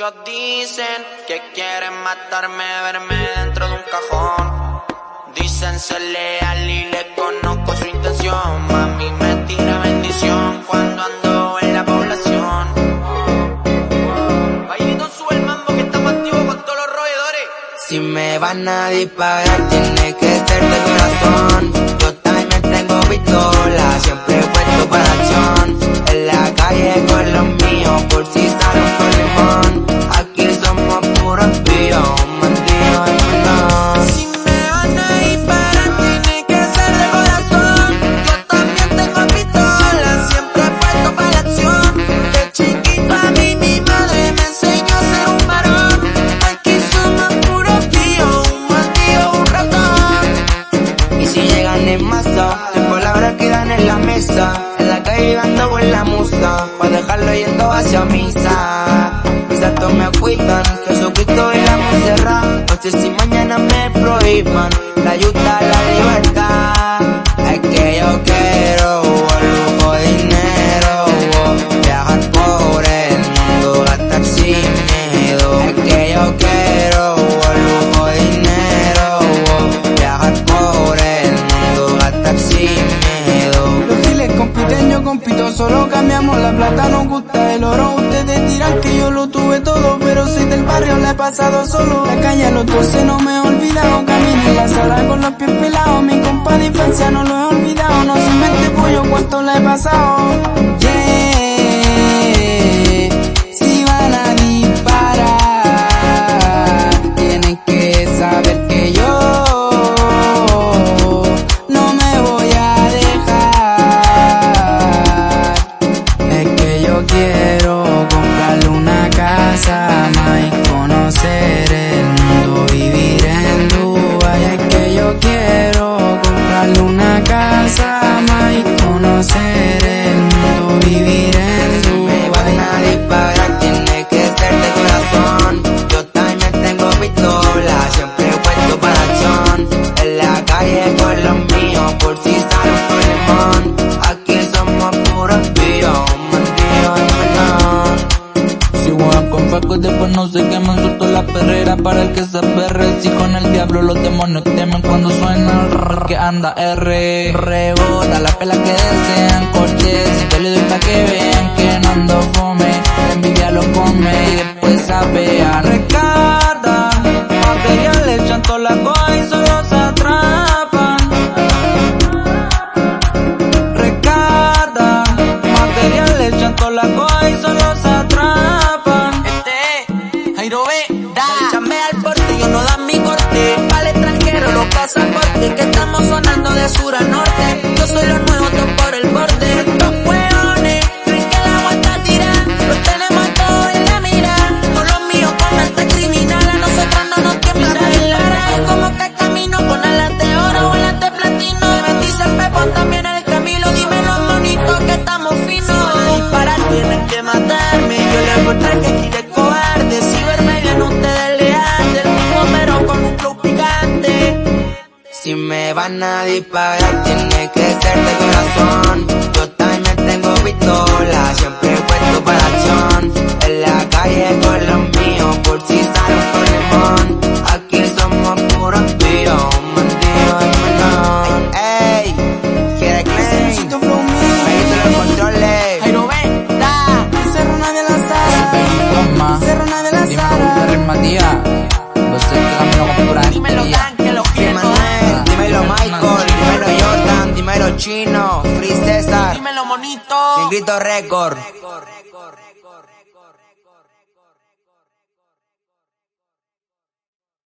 Muchos dicen que quieren matarme, verme dentro de un cajón. Dicen ser leal y le conozco su intención. Mami me tira bendición cuando ando en la población. Bailito sube el mambo que estamos activos con todos los roedores. Si me van a disparar, tiene que ser de corazón. Yo también tengo pistola, En la calle ando con la musa, pa' dejarlo yendo hacia misa. Mis actos me cuidan, Jesucristo si mañana me prohíban la ayuda, la libertad. Es que yo quiero lujo, dinero, viajar por el mundo, gastar sin miedo. Es que yo quiero lujo, dinero, viajar por el mundo, gastar sin miedo. Los giles compiten, yo compito, solo cambiamos la plata, nos gusta el oro. Ustedes dirán que yo lo tuve todo, pero soy del barrio, la he pasado solo. La calle a los 12 no me he olvidado, la sala con los pies pelados. Mi compa de infancia no lo he olvidado, no soy mente pollo, cuánto la he pasado. Conocer el mundo, vivir en Si me van a Dubai. disparar, tiene que ser de corazón. Yo también tengo pistola, siempre puesto para acción. En la calle con los míos, por si sale un problemón. Aquí somos puros píos, un bandido en menor. Si juegan con Paco después no se queman, suelto la perrera para el que se perre. Si con el diablo los demonios temen cuando suena que anda R. Rebota la pela que desean, cortes. Si yo le doy que vean que no ando fome, envidia lo come y después sapea. Recarga, materiales, chanto la coa y solo se atrapan. A disparar, tiene que ser de corazón. Yo también tengo pistola, Chino, Free César, Dímelo, monito. Sin grito récord.